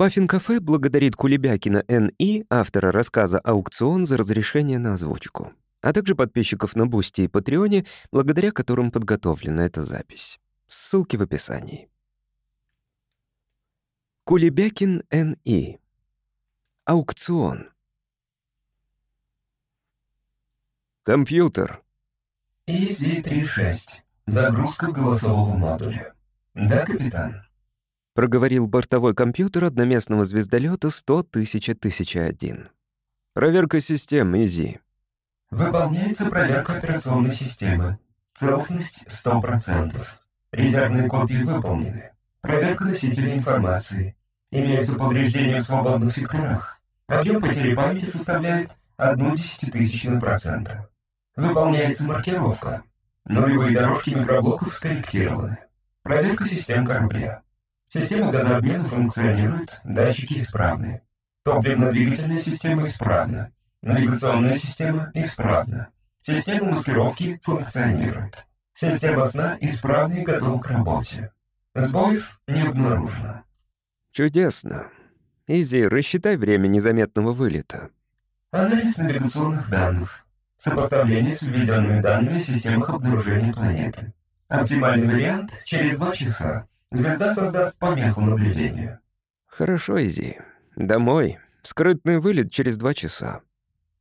Паффин-кафе благодарит Кулебякина Н.И., автора рассказа «Аукцион» за разрешение на озвучку, а также подписчиков на Boosty и Патреоне, благодаря которым подготовлена эта запись. Ссылки в описании. Кулебякин Н.И. Аукцион. Компьютер. EZ-36. Загрузка голосового модуля. Да, капитан? Проговорил бортовой компьютер одноместного звездолета 100 тысяч тысяча один. Проверка систем, Изи. Выполняется проверка операционной системы. Целостность 100%. Резервные копии выполнены. Проверка носителей информации. Имеются повреждения в свободных секторах. Объем потери памяти составляет одну десятитысячную процента. Выполняется маркировка. Нулевые дорожки микроблоков скорректированы. Проверка систем корабля. Система газообмена функционирует, датчики исправны. Топливно-двигательная система исправна. Навигационная система исправна. Система маскировки функционирует. Система сна исправна и готова к работе. Сбоев не обнаружено. Чудесно. Изи, рассчитай время незаметного вылета. Анализ навигационных данных. Сопоставление с введенными данными о системах обнаружения планеты. Оптимальный вариант через два часа. Звезда создаст помеху наблюдению. Хорошо, Изи. Домой. Скрытный вылет через два часа.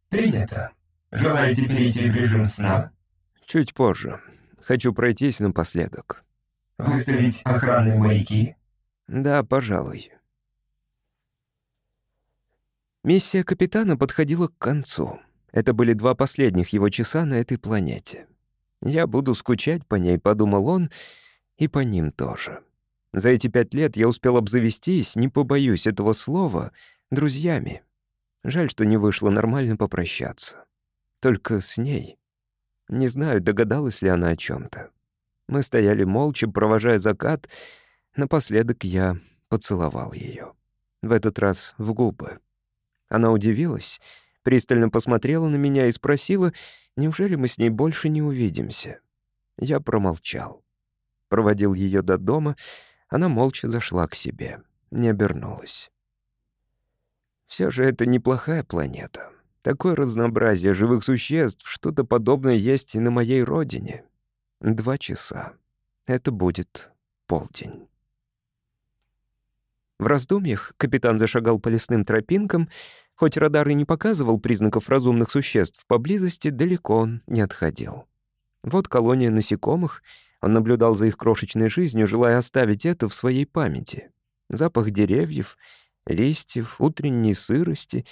Принято. Желаете перейти в режим сна? Чуть позже. Хочу пройтись напоследок. Выставить охранные маяки? Да, пожалуй. Миссия капитана подходила к концу. Это были два последних его часа на этой планете. Я буду скучать по ней, подумал он, и по ним тоже. За эти пять лет я успел обзавестись, не побоюсь этого слова, друзьями. Жаль, что не вышло нормально попрощаться. Только с ней. Не знаю, догадалась ли она о чем то Мы стояли молча, провожая закат. Напоследок я поцеловал ее. В этот раз в губы. Она удивилась, пристально посмотрела на меня и спросила, неужели мы с ней больше не увидимся. Я промолчал. Проводил ее до дома — она молча зашла к себе, не обернулась. Все же это неплохая планета. Такое разнообразие живых существ, что-то подобное есть и на моей родине. Два часа. Это будет полдень. В раздумьях капитан зашагал по лесным тропинкам. Хоть радар и не показывал признаков разумных существ поблизости, далеко он не отходил. Вот колония насекомых — он наблюдал за их крошечной жизнью, желая оставить это в своей памяти. Запах деревьев, листьев, утренней сырости.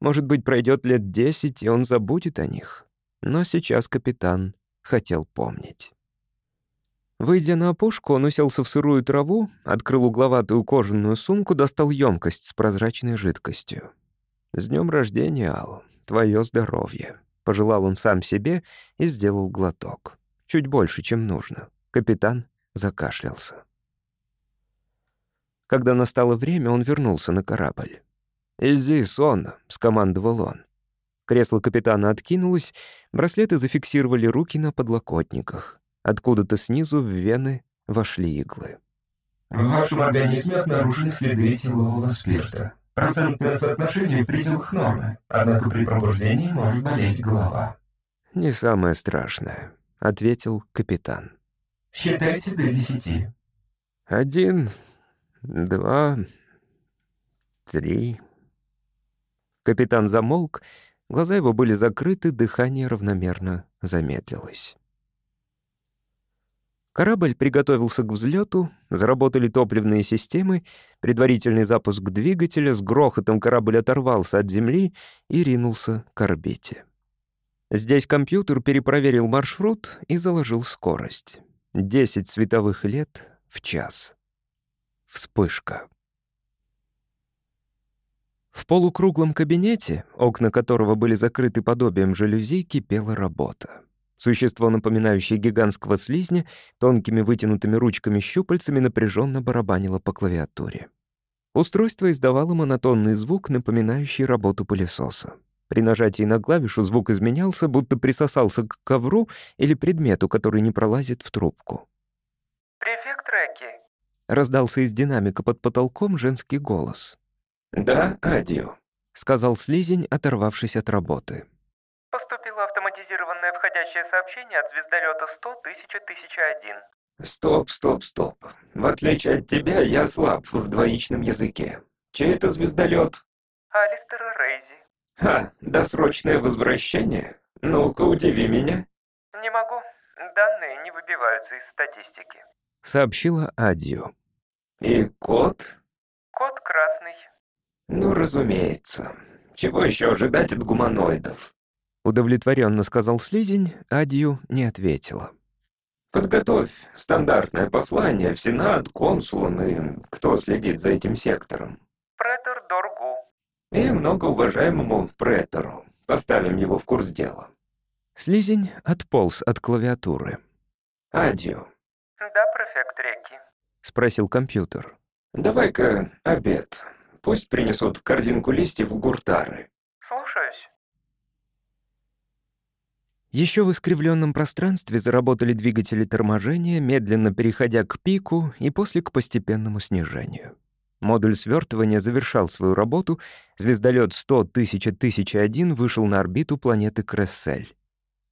Может быть, пройдет лет десять, и он забудет о них. Но сейчас капитан хотел помнить. Выйдя на опушку, он уселся в сырую траву, открыл угловатую кожаную сумку, достал емкость с прозрачной жидкостью. «С днем рождения, Ал! Твое здоровье!» — пожелал он сам себе и сделал глоток чуть больше, чем нужно. Капитан закашлялся. Когда настало время, он вернулся на корабль. «Иди, сон», — скомандовал он. Кресло капитана откинулось, браслеты зафиксировали руки на подлокотниках. Откуда-то снизу в вены вошли иглы. «В вашем организме обнаружены следы этилового спирта. Процентное соотношение в пределах нормы, однако при пробуждении может болеть голова». «Не самое страшное. — ответил капитан. «Считайте до десяти». «Один, два, три...» Капитан замолк, глаза его были закрыты, дыхание равномерно замедлилось. Корабль приготовился к взлету, заработали топливные системы, предварительный запуск двигателя, с грохотом корабль оторвался от земли и ринулся к орбите. Здесь компьютер перепроверил маршрут и заложил скорость. 10 световых лет в час. Вспышка. В полукруглом кабинете, окна которого были закрыты подобием жалюзи, кипела работа. Существо, напоминающее гигантского слизня, тонкими вытянутыми ручками-щупальцами напряженно барабанило по клавиатуре. Устройство издавало монотонный звук, напоминающий работу пылесоса. При нажатии на клавишу звук изменялся, будто присосался к ковру или предмету, который не пролазит в трубку. «Префект Рэки», — раздался из динамика под потолком женский голос. «Да, Адио», — сказал слизень, оторвавшись от работы. Поступило автоматизированное входящее сообщение от звездолета 100 1001. «Стоп, стоп, стоп. В отличие от тебя, я слаб в двоичном языке. Чей это звездолет? Алистера Рейзи. Ха, досрочное возвращение? Ну-ка, удиви меня». Не могу. Данные не выбиваются из статистики. — сообщила Адио. «И код?» Код красный. «Ну, разумеется. Чего еще ожидать от гуманоидов?» Удовлетворенно сказал слизень, Адью не ответила. «Подготовь стандартное послание в Сенат, консулам и кто следит за этим сектором. Претор. И многоуважаемому претору. Поставим его в курс дела. Слизень отполз от клавиатуры. Адио, Да, префект Реки. Спросил компьютер. давай-ка обед. Пусть принесут корзинку листьев в гуртары. Слушаюсь. Еще в искривленном пространстве заработали двигатели торможения, медленно переходя к пику и после к постепенному снижению. Модуль свертывания завершал свою работу, звездолет 100-1000-1001 вышел на орбиту планеты Крессель.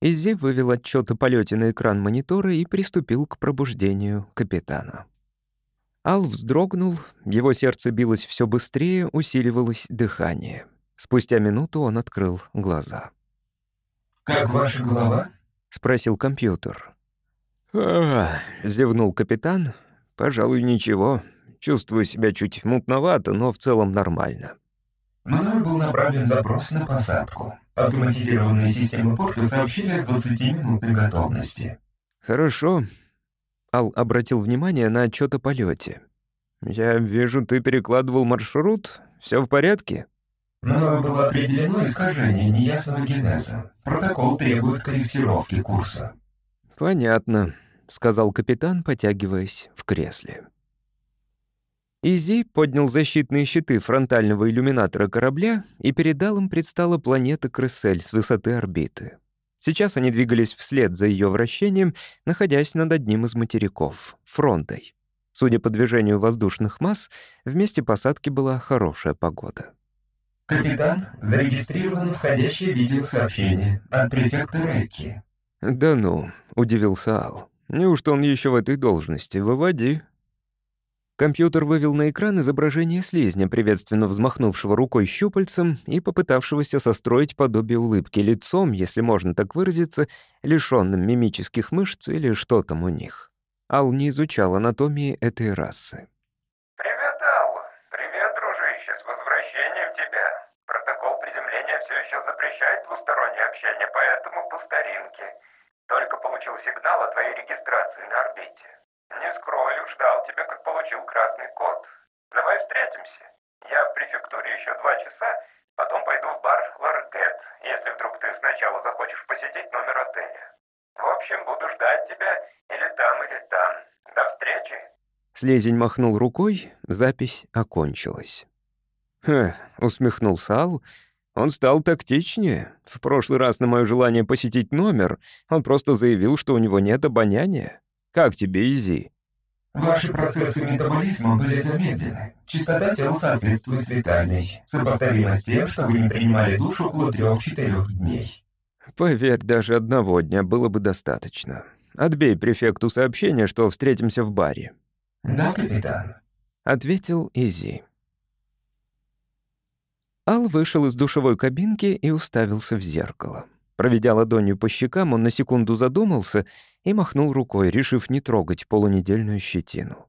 Иззи вывел отчет о полете на экран монитора и приступил к пробуждению капитана. Ал вздрогнул, его сердце билось все быстрее, усиливалось дыхание. Спустя минуту он открыл глаза. «Как ваша голова?» — спросил компьютер. «А, зевнул капитан. «Пожалуй, ничего. Чувствую себя чуть мутновато, но в целом нормально». Мною был направлен запрос на посадку. Автоматизированные системы порта сообщили о 20-минутной готовности. «Хорошо». Ал обратил внимание на отчет о полете. «Я вижу, ты перекладывал маршрут. Все в порядке?» Мною было определено искажение неясного генеза. Протокол требует корректировки курса. «Понятно», — сказал капитан, потягиваясь в кресле. Изи поднял защитные щиты фронтального иллюминатора корабля, и перед Алом предстала планета Крессель с высоты орбиты. Сейчас они двигались вслед за ее вращением, находясь над одним из материков — фронтой. Судя по движению воздушных масс, в месте посадки была хорошая погода. Капитан, зарегистрировано входящее видеосообщение от префекта Рекки. «Да ну», — удивился Ал. «Неужто он еще в этой должности? Выводи». Компьютер вывел на экран изображение слизня, приветственно взмахнувшего рукой щупальцем и попытавшегося состроить подобие улыбки лицом, если можно так выразиться, лишённым мимических мышц или что там у них. Ал не изучал анатомии этой расы. Привет, Алла. Привет, дружище, с возвращением тебя. Протокол приземления все еще запрещает двустороннее общение, поэтому по старинке. Только получил сигнал о твоей регистрации на орбите. Не скрою, ждал тебя, как получил красный код. Давай встретимся. Я в префектуре еще два часа, потом пойду в бар Ларгет, если вдруг ты сначала захочешь посетить номер отеля. В общем, буду ждать тебя или там, или там. До встречи. Слезень махнул рукой, запись окончилась. «Хе», — усмехнулся Ал, — «он стал тактичнее. В прошлый раз на мое желание посетить номер он просто заявил, что у него нет обоняния. Как тебе, Изи?» Ваши процессы метаболизма были замедлены. Частота тела соответствует витальной, сопоставимо с тем, что вы не принимали душ около трех-четырех дней. «Поверь, даже одного дня было бы достаточно. Отбей префекту сообщение, что встретимся в баре», Да, капитан. — ответил Изи. Ал вышел из душевой кабинки и уставился в зеркало. Проведя ладонью по щекам, он на секунду задумался и махнул рукой, решив не трогать полунедельную щетину.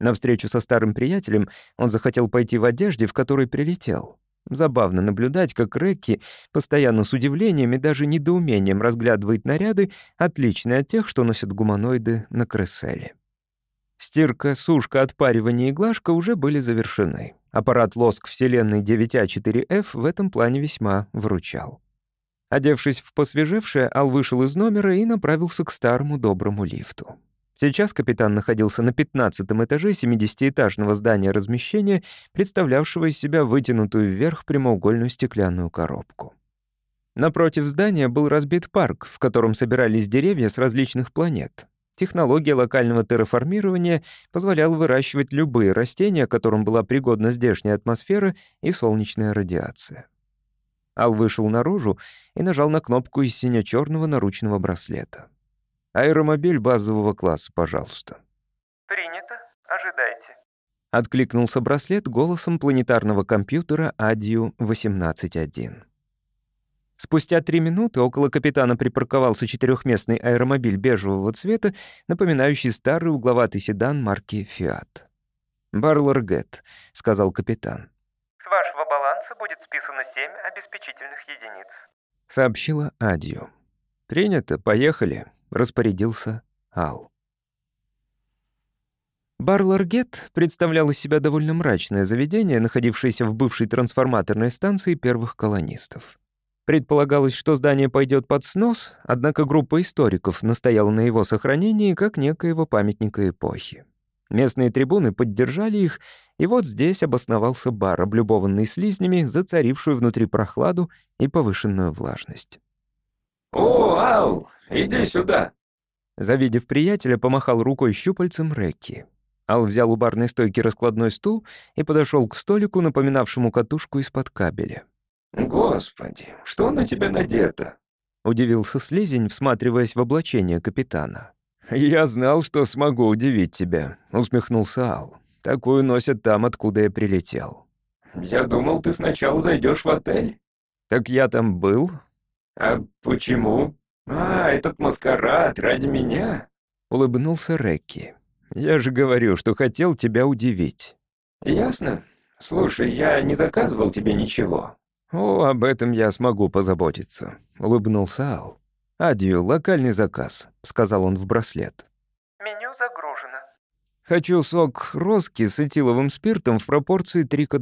На встречу со старым приятелем он захотел пойти в одежде, в которой прилетел. Забавно наблюдать, как Рекки постоянно с удивлением и даже недоумением разглядывает наряды, отличные от тех, что носят гуманоиды на Кресселе. Стирка, сушка, отпаривание и глажка уже были завершены. Аппарат лоск Вселенной 9А4F в этом плане весьма вручал. Одевшись в посвежевшее, Ал вышел из номера и направился к старому доброму лифту. Сейчас капитан находился на 15 этаже 70-этажного здания размещения, представлявшего из себя вытянутую вверх прямоугольную стеклянную коробку. Напротив здания был разбит парк, в котором собирались деревья с различных планет. Технология локального терраформирования позволяла выращивать любые растения, которым была пригодна здешняя атмосфера и солнечная радиация. Ал вышел наружу и нажал на кнопку из сине-черного наручного браслета. «Аэромобиль базового класса, пожалуйста». Принято. Ожидайте. Откликнулся браслет голосом планетарного компьютера Адию 18.1. Спустя три минуты около капитана припарковался четырехместный аэромобиль бежевого цвета, напоминающий старый угловатый седан марки «Фиат». «Барлер Гетт», — сказал капитан. С вашего баланса будет списано 7 обеспечительных единиц. Сообщила Адью. «Принято, поехали», — распорядился Ал. Бар Ларгет представлял из себя довольно мрачное заведение, находившееся в бывшей трансформаторной станции первых колонистов. Предполагалось, что здание пойдет под снос, однако группа историков настояла на его сохранении как некоего памятника эпохи. Местные трибуны поддержали их, и вот здесь обосновался бар, облюбованный слизнями, зацарившую внутри прохладу и повышенную влажность. «О, Ал, иди сюда!» Завидев приятеля, помахал рукой щупальцем Рекки. Ал взял у барной стойки раскладной стул и подошел к столику, напоминавшему катушку из-под кабеля. «Господи, что на тебя надето?» — удивился Слизень, всматриваясь в облачение капитана. «Я знал, что смогу удивить тебя», — усмехнулся Ал. «Такую носят там, откуда я прилетел». «Я думал, ты сначала зайдешь в отель». «Так я там был?» «А почему?» «А, этот маскарад ради меня?» — улыбнулся Рекки. «Я же говорю, что хотел тебя удивить». «Ясно. Слушай, я не заказывал тебе ничего. «О, об этом я смогу позаботиться», — улыбнулся Ал. «Адью, локальный заказ», — сказал он в браслет. Меню загружено. «Хочу сок роски с этиловым спиртом в пропорции 3 к 1»,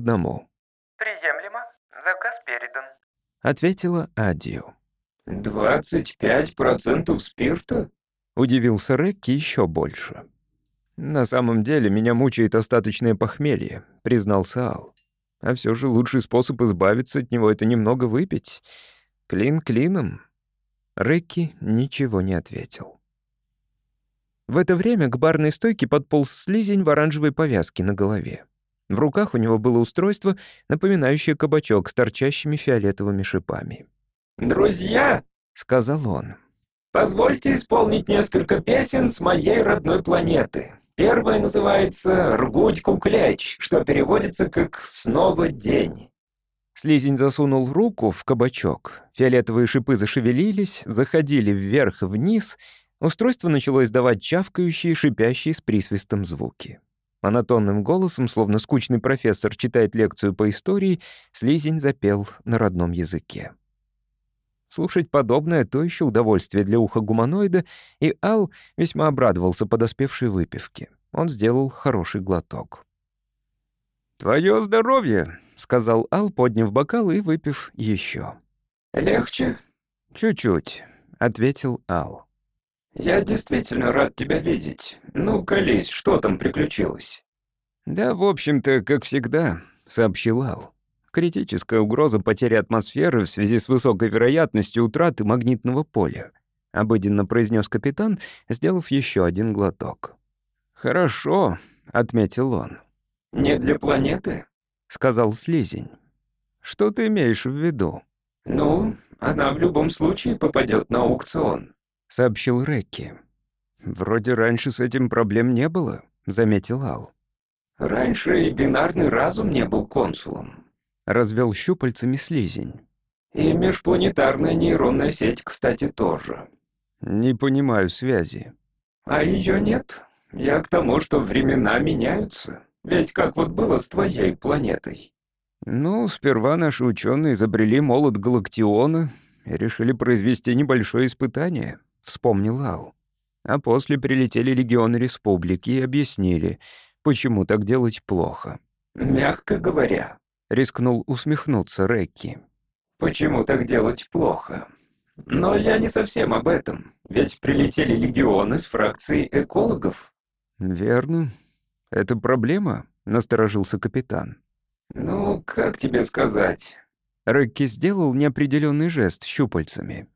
Приемлемо. Заказ передан. — ответила. «Двадцать пять процентов спирта?» — удивился Рекки еще больше. «На самом деле меня мучает остаточное похмелье», — признался Ал. А все же лучший способ избавиться от него — это немного выпить. Клин клином. Рекки ничего не ответил. В это время к барной стойке подполз слизень в оранжевой повязке на голове. В руках у него было устройство, напоминающее кабачок с торчащими фиолетовыми шипами. «Друзья!» — сказал он. Позвольте исполнить несколько песен с моей родной планеты. Первая называется «Ргуть кукляч», что переводится как «снова день». Слизень засунул руку в кабачок. Фиолетовые шипы зашевелились, заходили вверх и вниз. Устройство начало издавать чавкающие, шипящие с присвистом звуки. Монотонным голосом, словно скучный профессор читает лекцию по истории, Слизень запел на родном языке. Слушать подобное — то еще удовольствие для уха гуманоида, и Ал весьма обрадовался подоспевшей выпивке. Он сделал хороший глоток. «Твое здоровье!» — сказал Ал, подняв бокал и выпив еще. «Легче?» «Чуть-чуть», — ответил Ал. «Я действительно рад тебя видеть. Ну, колись, что там приключилось?» «Да, в общем-то, как всегда», — сообщил Ал. Критическая угроза потери атмосферы в связи с высокой вероятностью утраты магнитного поля», — обыденно произнес капитан, сделав еще один глоток. «Хорошо», — отметил он. «Не для планеты?» — сказал Слизень. «Что ты имеешь в виду?» «Ну, она в любом случае попадет на аукцион», — сообщил Рекки. «Вроде раньше с этим проблем не было», — заметил Ал. «Раньше и бинарный разум не был консулом развел щупальцами слизень. И межпланетарная нейронная сеть, кстати, тоже. Не понимаю связи. А ее нет. Я к тому, что времена меняются. Ведь как вот было с твоей планетой? Ну, сперва наши ученые изобрели молот Галактиона и решили произвести небольшое испытание, вспомнил Ал. А после прилетели легионы республики и объяснили, почему так делать плохо. Мягко говоря, рискнул усмехнуться Рекки. «Почему так делать плохо? Но я не совсем об этом, ведь прилетели легионы с фракцией экологов». «Верно. Это проблема?» — насторожился капитан. «Ну, как тебе сказать?» Рекки сделал неопределенный жест щупальцами.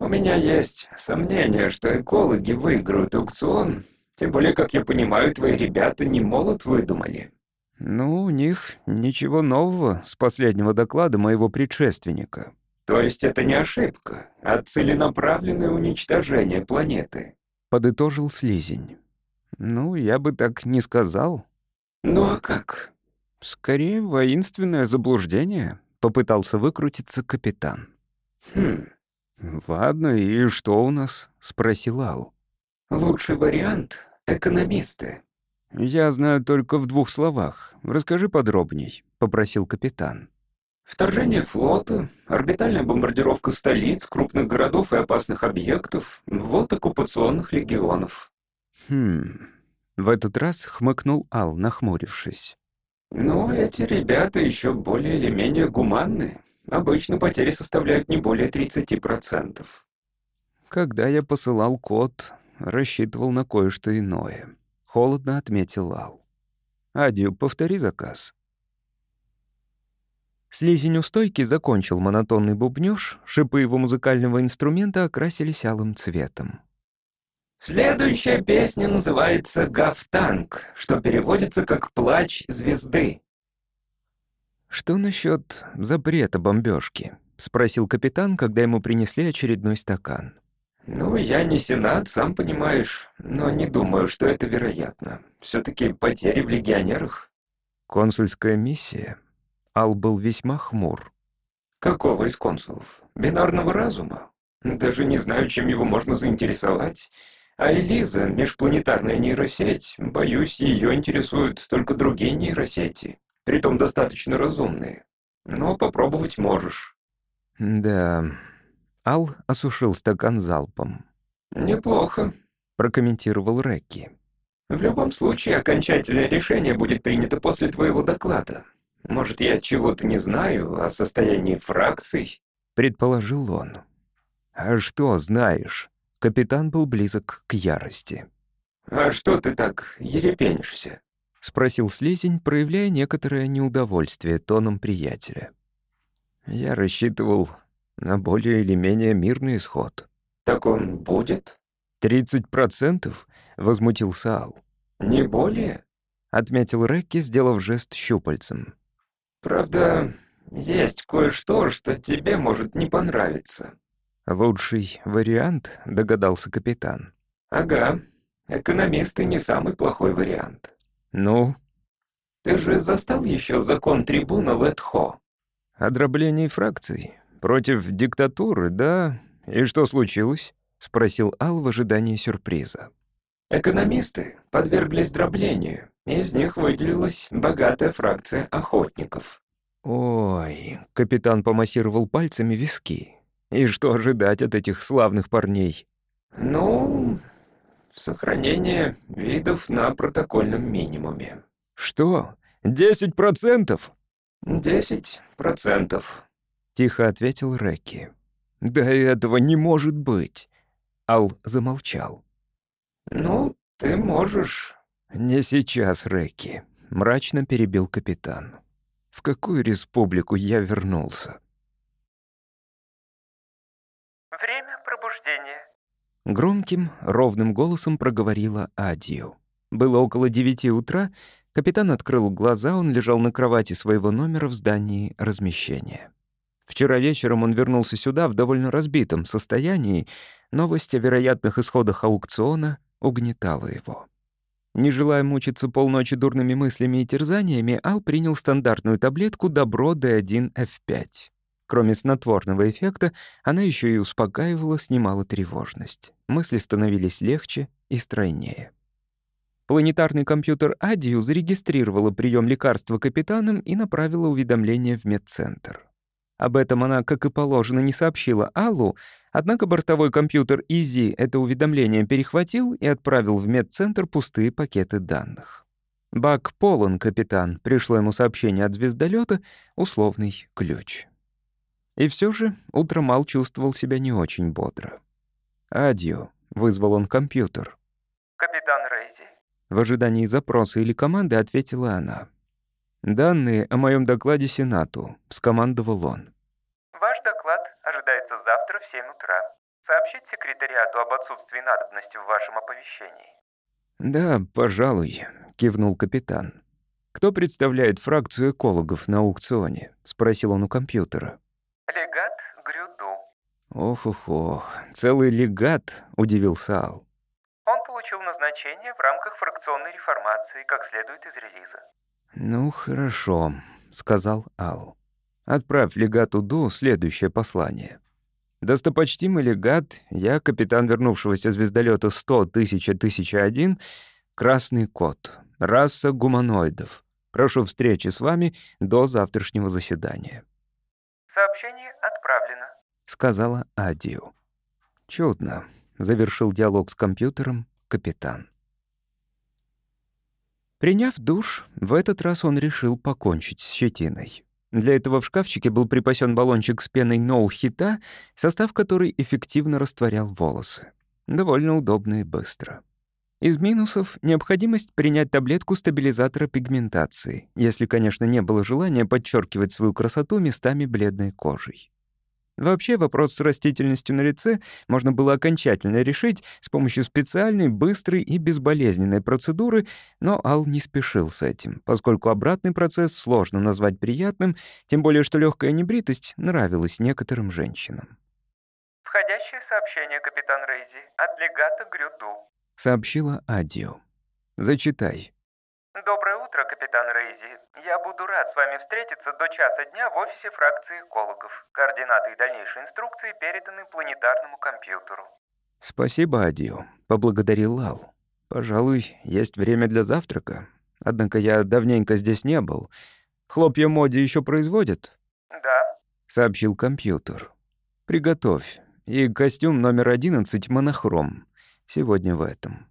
У меня есть сомнение, что экологи выиграют аукцион, тем более, как я понимаю, твои ребята не молот выдумали. Ну, у них ничего нового с последнего доклада моего предшественника. То есть это не ошибка, а целенаправленное уничтожение планеты. Подытожил Слизень. Ну, я бы так не сказал. Ну а как? Скорее, воинственное заблуждение, попытался выкрутиться капитан. Хм, «Ладно, и что у нас?» — спросил Ал. лучший вариант — экономисты. «Я знаю только в двух словах. Расскажи подробней», — попросил капитан. Вторжение флота, орбитальная бомбардировка столиц, крупных городов и опасных объектов, вот оккупационных легионов. «Хм...» В этот раз хмыкнул Ал, нахмурившись. Но эти ребята еще более или менее гуманны. Обычно потери составляют не более 30%. Когда я посылал код, рассчитывал на кое-что иное. Холодно отметил Ал. «Адью, повтори заказ». Слизень у стойки закончил монотонный бубнёж, шипы его музыкального инструмента окрасились алым цветом. Следующая песня называется «Гафтанг», что переводится как «Плач звезды». «Что насчет запрета бомбежки?» — спросил капитан, когда ему принесли очередной стакан. «Ну, я не сенат, сам понимаешь, но не думаю, что это вероятно. все таки потери в легионерах». «Консульская миссия?» Ал был весьма хмур. «Какого из консулов? Бинарного разума? Даже не знаю, чем его можно заинтересовать. А Элиза, межпланетарная нейросеть, боюсь, ее интересуют только другие нейросети притом достаточно разумные. Но попробовать можешь». «Да...» Ал осушил стакан залпом. «Неплохо», — прокомментировал Рекки. «В любом случае, окончательное решение будет принято после твоего доклада. Может, я чего-то не знаю о состоянии фракций?» — предположил он. «А что знаешь?» Капитан был близок к ярости. «А что ты так ерепенишься?» — спросил Слизень, проявляя некоторое неудовольствие тоном приятеля. «Я рассчитывал на более или менее мирный исход». «Так он будет?» «Тридцать процентов?» — возмутился Ал. «Не более?» — отметил Рекки, сделав жест щупальцем. «Правда, есть кое-что, что тебе может не понравиться». «Лучший вариант», — догадался капитан. «Ага, экономисты не самый плохой вариант». «Ну?» «Ты же застал еще закон трибуна Летхо?» «О дроблении фракций. Против диктатуры, да? И что случилось?» — спросил Ал в ожидании сюрприза. «Экономисты подверглись дроблению. Из них выделилась богатая фракция охотников». «Ой», — капитан помассировал пальцами виски. «И что ожидать от этих славных парней?» «Ну, Сохранение видов на протокольном минимуме. Что? Десять процентов? Десять процентов. Тихо ответил Рекки. Да этого не может быть. Ал замолчал. Ну, ты можешь. Не сейчас, Рекки. Мрачно перебил капитан. В какую республику я вернулся? Время пробуждения Громким, ровным голосом проговорила Адио. Было около девяти утра, капитан открыл глаза, он лежал на кровати своего номера в здании размещения. Вчера вечером он вернулся сюда в довольно разбитом состоянии, новость о вероятных исходах аукциона угнетала его. Не желая мучиться полночи дурными мыслями и терзаниями, Ал принял стандартную таблетку «Добро D1F5». Кроме снотворного эффекта, она еще и успокаивала, снимала тревожность. Мысли становились легче и стройнее. Планетарный компьютер Адию зарегистрировала прием лекарства капитаном и направила уведомление в медцентр. Об этом она, как и положено, не сообщила Аллу, однако бортовой компьютер Изи это уведомление перехватил и отправил в медцентр пустые пакеты данных. «Бак полон, капитан», — пришло ему сообщение от звездолета, условный ключ. И все же утром Мал чувствовал себя не очень бодро. «Адио», — вызвал он компьютер. «Капитан Рейзи». В ожидании запроса или команды ответила она. «Данные о моем докладе Сенату», — скомандовал он. «Ваш доклад ожидается завтра в 7 утра. Сообщить секретариату об отсутствии надобности в вашем оповещении. «Да, пожалуй», — кивнул капитан. «Кто представляет фракцию экологов на аукционе?» — спросил он у компьютера. Легат Грюду. «Ох-ох-ох, целый легат», — удивился Ал. Он получил назначение в рамках фракционной реформации, как следует из релиза. «Ну, хорошо», — сказал Ал. «Отправь легату Ду следующее послание. Достопочтимый легат, я капитан вернувшегося звездолета 100 тысяча тысяча один, красный кот, раса гуманоидов. Прошу встречи с вами до завтрашнего заседания», Сообщение отправлено. — сказала Адио. «Чудно», — завершил диалог с компьютером капитан. Приняв душ, в этот раз он решил покончить с щетиной. Для этого в шкафчике был припасен баллончик с пеной ноу-хита, состав которой эффективно растворял волосы. Довольно удобно и быстро. Из минусов — необходимость принять таблетку стабилизатора пигментации, если, конечно, не было желания подчеркивать свою красоту местами бледной кожей. Вообще вопрос с растительностью на лице можно было окончательно решить с помощью специальной, быстрой и безболезненной процедуры, но Ал не спешил с этим, поскольку обратный процесс сложно назвать приятным, тем более что легкая небритость нравилась некоторым женщинам. Входящее сообщение, капитан Рейзи, от легата Грюду. Сообщила Адио. «Зачитай». Доброе утро, капитан Рейзи. Я буду рад с вами встретиться до часа дня в офисе фракции экологов. Координаты и дальнейшие инструкции переданы планетарному компьютеру. «Спасибо, Адио», — поблагодарил Лал. «Пожалуй, есть время для завтрака. Однако я давненько здесь не был. Хлопья моди еще производят?» Да, — сообщил компьютер. «Приготовь. И костюм номер 11 монохром. Сегодня в этом».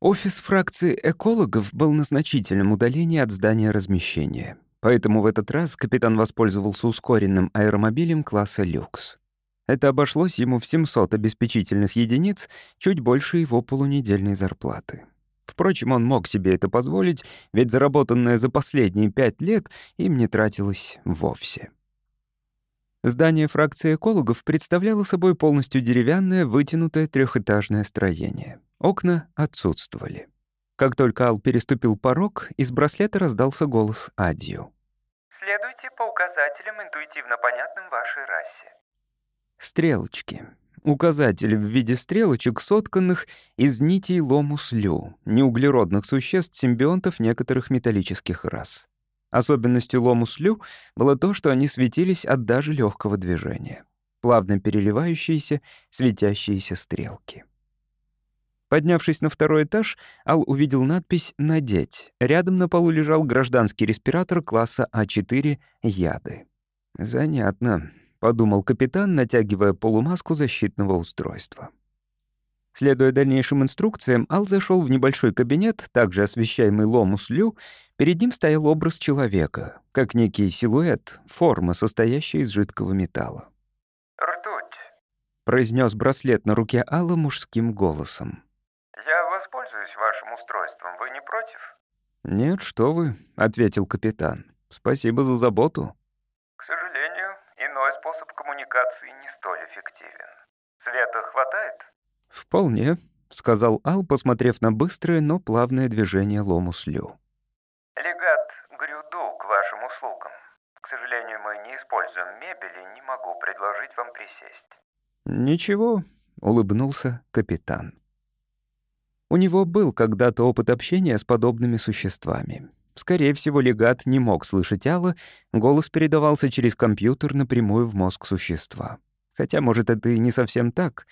Офис фракции экологов был на значительном удалении от здания размещения. Поэтому в этот раз капитан воспользовался ускоренным аэромобилем класса «Люкс». Это обошлось ему в 700 обеспечительных единиц, чуть больше его полунедельной зарплаты. Впрочем, он мог себе это позволить, ведь заработанное за последние пять лет им не тратилось вовсе. Здание фракции экологов представляло собой полностью деревянное, вытянутое трехэтажное строение. Окна отсутствовали. Как только Ал переступил порог, из браслета раздался голос Адио. следуйте по указателям, интуитивно понятным вашей расе. Стрелочки. Указатели в виде стрелочек, сотканных из нитей ломус-лю, неуглеродных существ симбионтов некоторых металлических рас. Особенностью ломус-лю было то, что они светились от даже легкого движения. Плавно переливающиеся, светящиеся стрелки. Поднявшись на второй этаж, Ал увидел надпись «Надеть». Рядом на полу лежал гражданский респиратор класса А4 «Яды». «Занятно», — подумал капитан, натягивая полумаску защитного устройства. Следуя дальнейшим инструкциям, Ал зашел в небольшой кабинет, также освещаемый ломус Лю. Перед ним стоял образ человека, как некий силуэт, форма, состоящая из жидкого металла. Ртуть. Произнес браслет на руке Алла мужским голосом. Я воспользуюсь вашим устройством, вы не против? «Нет, что вы», — ответил капитан. «Спасибо за заботу». К сожалению, иной способ коммуникации не столь эффективен. Света хватает? «Вполне», — сказал Ал, посмотрев на быстрое, но плавное движение Ломус Лю. Легат Грюду к вашим услугам. К сожалению, мы не используем мебель и не могу предложить вам присесть. «Ничего», — улыбнулся капитан. У него был когда-то опыт общения с подобными существами. Скорее всего, легат не мог слышать Алла, голос передавался через компьютер напрямую в мозг существа. Хотя, может, это и не совсем так.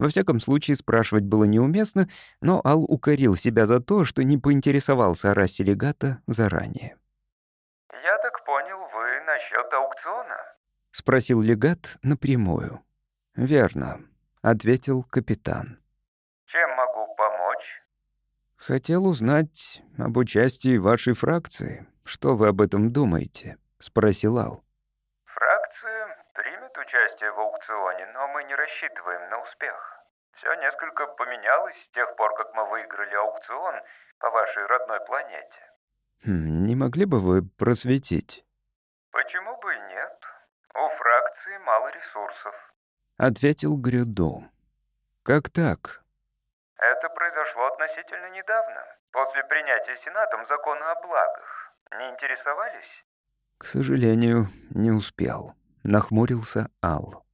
Во всяком случае, спрашивать было неуместно, но Ал укорил себя за то, что не поинтересовался о расе легата заранее. Я так понял, вы насчет аукциона? — спросил легат напрямую. «Верно», — ответил капитан. Чем могу помочь? «Хотел узнать об участии вашей фракции. Что вы об этом думаете?» — спросил Ал. Фракция примет участие в аукционе, но мы не рассчитываем на успех. Все несколько поменялось с тех пор, как мы выиграли аукцион по вашей родной планете. Хм, «Не могли бы вы просветить?» Почему бы и нет? У фракции мало ресурсов. Ответил Грюду. Как так? Это произошло относительно недавно, после принятия Сенатом закона о благах. Не интересовались? К сожалению, не успел. Нахмурился Ал.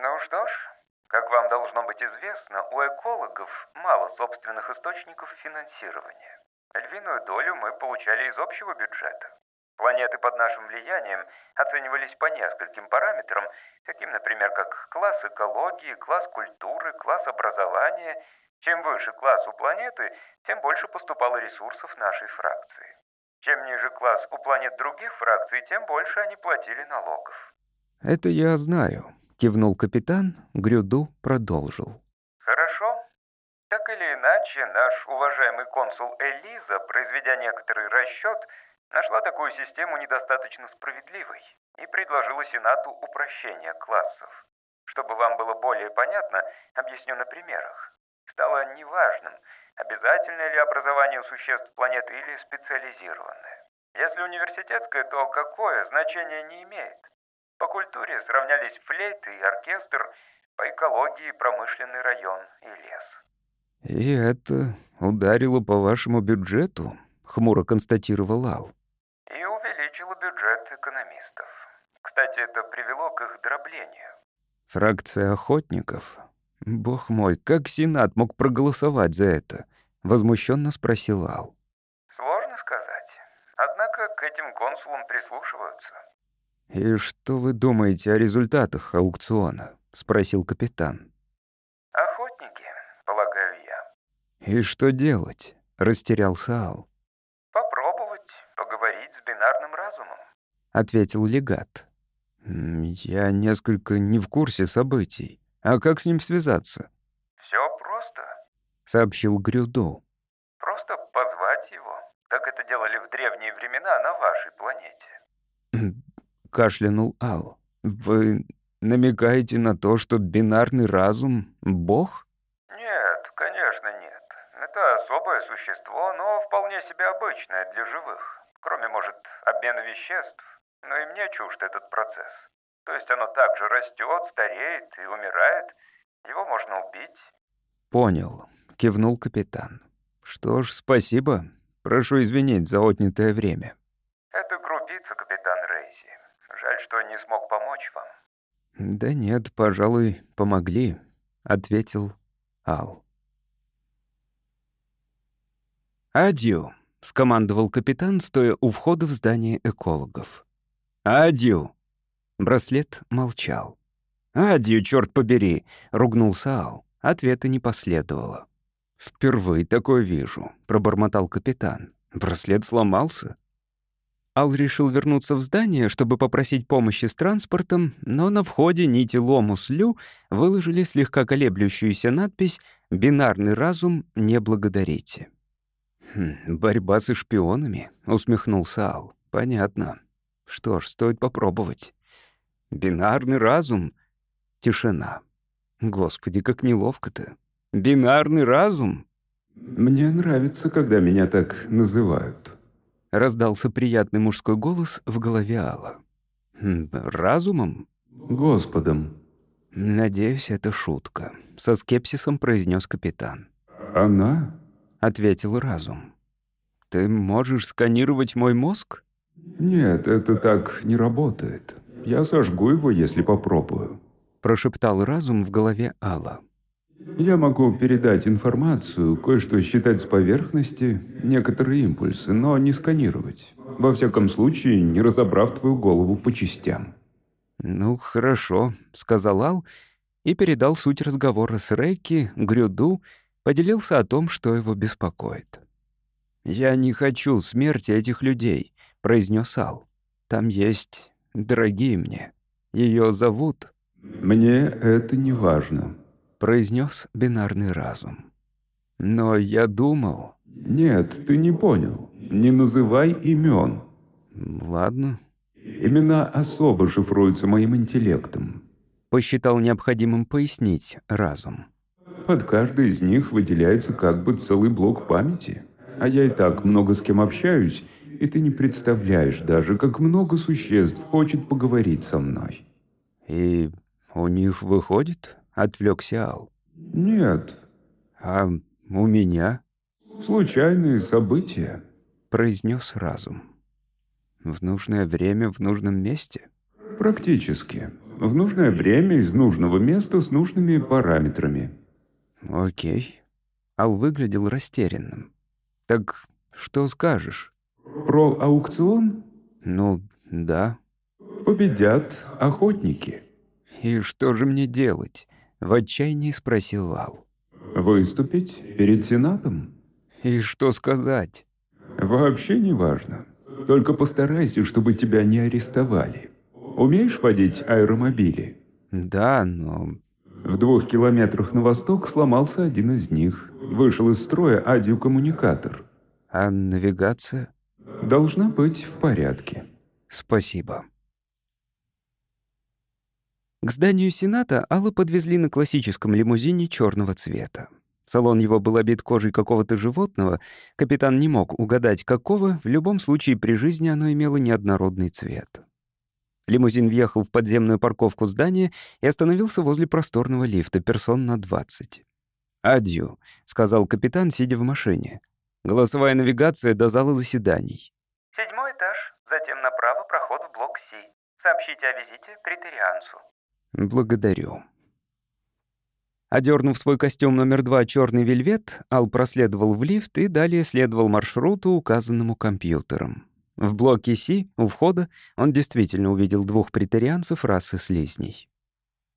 Ну что ж, как вам должно быть известно, у экологов мало собственных источников финансирования. Львиную долю мы получали из общего бюджета. Планеты под нашим влиянием оценивались по нескольким параметрам, таким, например, как класс экологии, класс культуры, класс образования. Чем выше класс у планеты, тем больше поступало ресурсов нашей фракции. Чем ниже класс у планет других фракций, тем больше они платили налогов. «Это я знаю», — кивнул капитан, Грюду продолжил. Хорошо. Так или иначе, наш уважаемый консул Элиза, произведя некоторый расчет, нашла такую систему недостаточно справедливой и предложила Сенату упрощение классов. Чтобы вам было более понятно, объясню на примерах. Стало неважным, обязательное ли образование у существ планеты или специализированное. Если университетское, то какое значение не имеет. По культуре сравнялись флейты и оркестр, по экологии промышленный район и лес. «И это ударило по вашему бюджету?» — хмуро констатировал Ал. И увеличило бюджет экономистов. Кстати, это привело к их дроблению. Фракция охотников. Бог мой, как Сенат мог проголосовать за это? Возмущенно спросил Ал. Сложно сказать. Однако к этим консулам прислушиваются. «И что вы думаете о результатах аукциона?» — спросил капитан. Охотники, полагаю я. «И что делать?» — растерялся Ал. Попробовать поговорить с бинарным разумом. — ответил легат. «М, «Я несколько не в курсе событий. А как с ним связаться?» Все просто. — сообщил Грюду. Просто позвать его. Так это делали в древние времена на вашей планете. Кашлянул Ал. «Вы намекаете на то, что бинарный разум — бог?» Нет, конечно нет. Это особое существо, но вполне себе обычное для живых. Кроме, может, обмена веществ. Но и мне чужд этот процесс. То есть оно также растет, стареет и умирает. Его можно убить. «Понял», — кивнул капитан. «Что ж, спасибо. Прошу извинить за отнятое время». Это крупица, капитан что не смог помочь вам. «Да нет, пожалуй, помогли», — ответил Ал. «Адью», — скомандовал капитан, стоя у входа в здание экологов. «Адью!» Браслет молчал. «Адью, черт побери!» — ругнулся Ал. Ответа не последовало. «Впервые такое вижу», — пробормотал капитан. «Браслет сломался?» Ал решил вернуться в здание, чтобы попросить помощи с транспортом, но на входе нити Ломус Лю выложили слегка колеблющуюся надпись «Бинарный разум, не благодарите». «Хм, «Борьба со шпионами?» — усмехнулся Ал. «Понятно. Что ж, стоит попробовать». «Бинарный разум?» Тишина. «Господи, как неловко-то. Бинарный разум?» «Мне нравится, когда меня так называют». Раздался приятный мужской голос в голове Алла. «Хм, «Разумом?» «Господом». «Надеюсь, это шутка», — со скепсисом произнес капитан. «Она?» — ответил разум. «Ты можешь сканировать мой мозг?» «Нет, это так не работает. Я сожгу его, если попробую». Прошептал разум в голове Алла. Я могу передать информацию, кое-что считать с поверхности, некоторые импульсы, но не сканировать. Во всяком случае, не разобрав твою голову по частям. «Ну, хорошо», — сказал Ал и передал суть разговора с Рейки, Грюду, поделился о том, что его беспокоит. «Я не хочу смерти этих людей», — произнес Ал. «Там есть дорогие мне. Ее зовут...» Мне это не важно. Произнес бинарный разум. «Но я думал...» Нет, ты не понял. Не называй имен. «Ладно». Имена особо шифруются моим интеллектом. Посчитал необходимым пояснить разум. Под каждой из них выделяется как бы целый блок памяти. А я и так много с кем общаюсь, и ты не представляешь даже, как много существ хочет поговорить со мной. «И у них выходит?» — отвлекся Ал. «Нет, «А у меня?» случайные события». произнес разум. В нужное время в нужном месте? Практически. В нужное время из нужного места с нужными параметрами. Окей. Ал выглядел растерянным. Так что скажешь? Про аукцион Ну, да. победят охотники. И что же мне делать? В отчаянии спросил Ал. Выступить перед Сенатом? И что сказать? Вообще не важно. Только постарайся, чтобы тебя не арестовали. Умеешь водить аэромобили? Да, но... В двух километрах на восток сломался один из них. Вышел из строя адиокоммуникатор. А навигация? Должна быть в порядке. Спасибо. К зданию Сената Алла подвезли на классическом лимузине черного цвета. Салон его был обит кожей какого-то животного, капитан не мог угадать какого, в любом случае при жизни оно имело неоднородный цвет. Лимузин въехал в подземную парковку здания и остановился возле просторного лифта, персон на 20. «Адью», — сказал капитан, сидя в машине. «Голосовая навигация до зала заседаний». Седьмой этаж, затем направо проход в блок Си. Сообщите о визите претериансу. «Благодарю». Одернув свой костюм номер два черный вельвет, Ал проследовал в лифт и далее следовал маршруту, указанному компьютером. В блоке Си, у входа, он действительно увидел двух претарианцев расы слизней.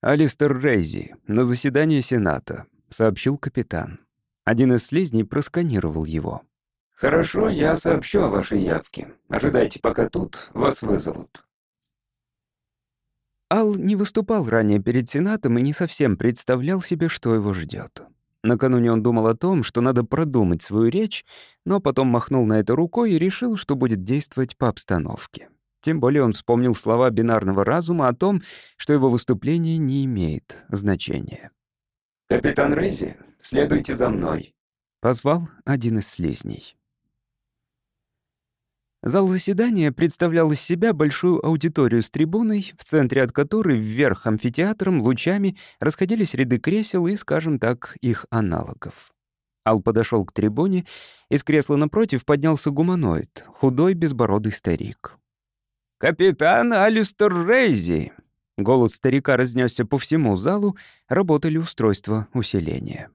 «Алистер Рейзи, на заседание Сената», — сообщил капитан. Один из слизней просканировал его. Хорошо, я сообщу о вашей явке. Ожидайте, пока тут вас вызовут. Ал не выступал ранее перед Сенатом и не совсем представлял себе, что его ждет. Накануне он думал о том, что надо продумать свою речь, но потом махнул на это рукой и решил, что будет действовать по обстановке. Тем более он вспомнил слова бинарного разума о том, что его выступление не имеет значения. Капитан Рейзи, следуйте за мной. Позвал один из слизней. Зал заседания представлял из себя большую аудиторию с трибуной, в центре от которой вверх амфитеатром лучами расходились ряды кресел и, скажем так, их аналогов. Ал подошел к трибуне, из кресла напротив поднялся гуманоид, худой безбородый старик. «Капитан Алистер Рейзи!» Голос старика разнесся по всему залу, работали устройства усиления.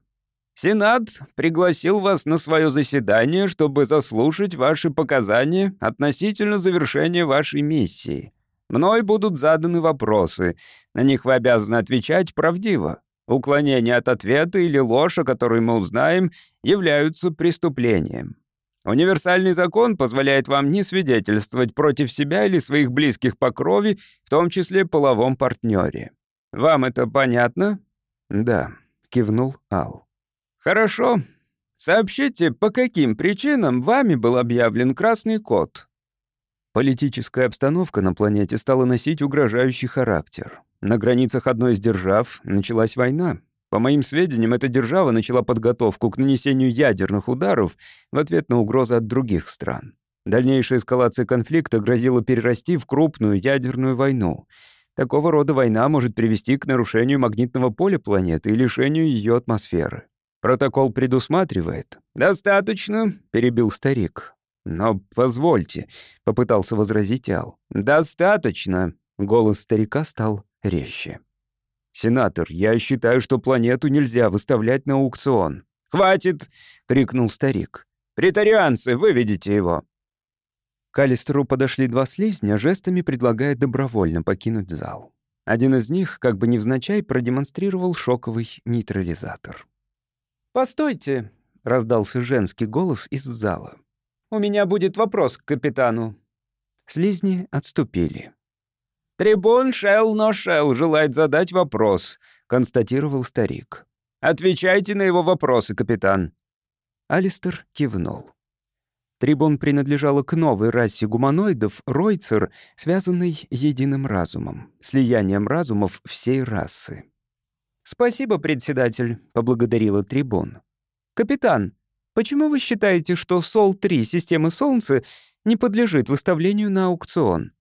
Сенат пригласил вас на свое заседание, чтобы заслушать ваши показания относительно завершения вашей миссии. Мной будут заданы вопросы. На них вы обязаны отвечать правдиво. Уклонение от ответа или ложь, о которой мы узнаем, являются преступлением. Универсальный закон позволяет вам не свидетельствовать против себя или своих близких по крови, в том числе половом партнере. Вам это понятно? Да, кивнул Ал. «Хорошо. Сообщите, по каким причинам вами был объявлен красный код?» Политическая обстановка на планете стала носить угрожающий характер. На границах одной из держав началась война. По моим сведениям, эта держава начала подготовку к нанесению ядерных ударов в ответ на угрозы от других стран. Дальнейшая эскалация конфликта грозила перерасти в крупную ядерную войну. Такого рода война может привести к нарушению магнитного поля планеты и лишению ее атмосферы. Протокол предусматривает. «Достаточно», — перебил старик. «Но позвольте», — попытался возразить Ал. «Достаточно», — голос старика стал резче. «Сенатор, я считаю, что планету нельзя выставлять на аукцион». «Хватит!» — крикнул старик. «Претарианцы, выведите его!» К Алистеру подошли два слизня, жестами предлагая добровольно покинуть зал. Один из них, как бы невзначай, продемонстрировал шоковый нейтрализатор. «Постойте», — раздался женский голос из зала. «У меня будет вопрос к капитану». Слизни отступили. «Трибун Шелл но Шелл желает задать вопрос», — констатировал старик. «Отвечайте на его вопросы, капитан». Алистер кивнул. Трибун принадлежала к новой расе гуманоидов Ройцер, связанной единым разумом, слиянием разумов всей расы. «Спасибо, председатель», — поблагодарила Трибун. «Капитан, почему вы считаете, что Сол-3 системы Солнца не подлежит выставлению на аукцион?»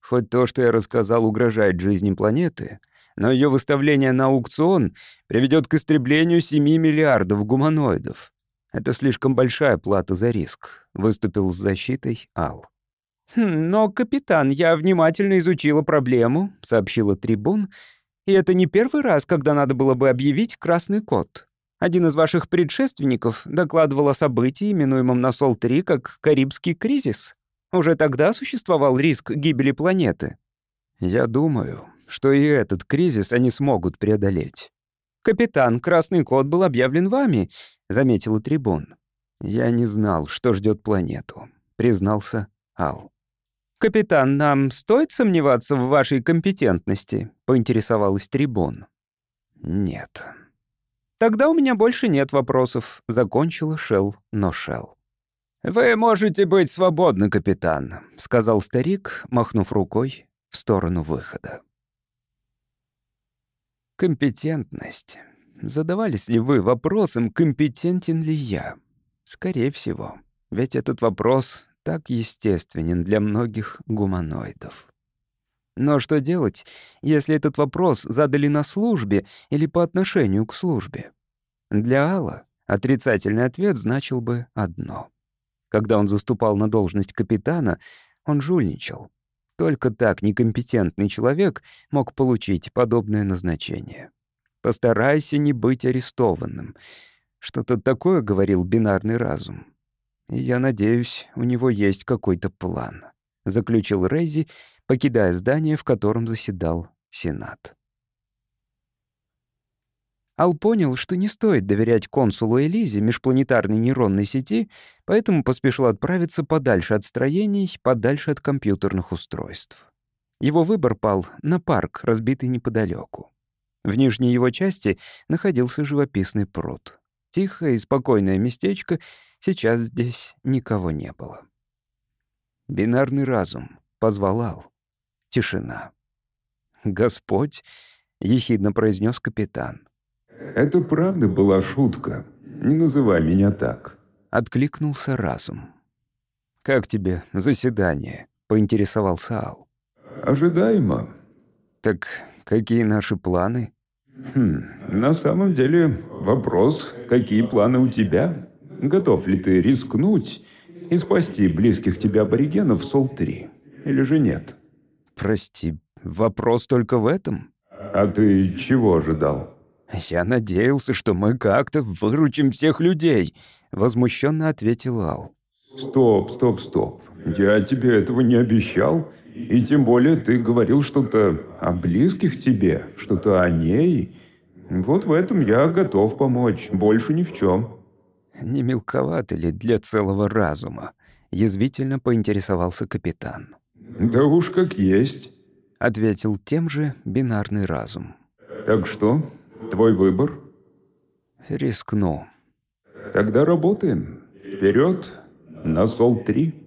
Хоть то, что я рассказал, угрожает жизни планеты, но ее выставление на аукцион приведет к истреблению 7 миллиардов гуманоидов. Это слишком большая плата за риск», — выступил с защитой Ал. «Хм, «Но, капитан, я внимательно изучила проблему», — сообщила Трибун, «и это не первый раз, когда надо было бы объявить красный код. Один из ваших предшественников докладывал о событии, именуемом на Сол-3 как «Карибский кризис». Уже тогда существовал риск гибели планеты. Я думаю, что и этот кризис они смогут преодолеть. «Капитан, красный код был объявлен вами», — заметила трибун. «Я не знал, что ждет планету», — признался Ал. «Капитан, нам стоит сомневаться в вашей компетентности?» — поинтересовалась трибун. «Нет». «Тогда у меня больше нет вопросов», — закончила Шелл, но Шелл. «Вы можете быть свободны, капитан», — сказал старик, махнув рукой в сторону выхода. Компетентность. Задавались ли вы вопросом, компетентен ли я? Скорее всего. Ведь этот вопрос так естественен для многих гуманоидов. Но что делать, если этот вопрос задали на службе или по отношению к службе? Для Алла отрицательный ответ значил бы одно — когда он заступал на должность капитана, он жульничал. Только так некомпетентный человек мог получить подобное назначение. «Постарайся не быть арестованным». Что-то такое говорил бинарный разум. Я надеюсь, у него есть какой-то план, заключил Рейзи, покидая здание, в котором заседал Сенат. Ал понял, что не стоит доверять консулу Элизе межпланетарной нейронной сети, поэтому поспешил отправиться подальше от строений, подальше от компьютерных устройств. Его выбор пал на парк, разбитый неподалеку. В нижней его части находился живописный пруд. Тихое и спокойное местечко, сейчас здесь никого не было. Бинарный разум позвал Ал. Тишина. «Господь», — ехидно произнес капитан, это правда была шутка. Не называй меня так. Откликнулся разум. Как тебе заседание? Поинтересовался Ал. Ожидаемо. Так какие наши планы? Хм, на самом деле вопрос, какие планы у тебя? Готов ли ты рискнуть и спасти близких тебе аборигенов в Сол-3? Или же нет? Прости, вопрос только в этом? А ты чего ожидал? «Я надеялся, что мы как-то выручим всех людей», — возмущенно ответил Ал. «Стоп, стоп, стоп. Я тебе этого не обещал. И тем более ты говорил что-то о близких тебе, что-то о ней. Вот в этом я готов помочь, больше ни в чем». «Не мелковато ли для целого разума?» — язвительно поинтересовался капитан. «Да уж как есть», — ответил тем же бинарный разум. «Так что, Твой выбор? Рискну. Тогда работаем. Вперед на Сол-3.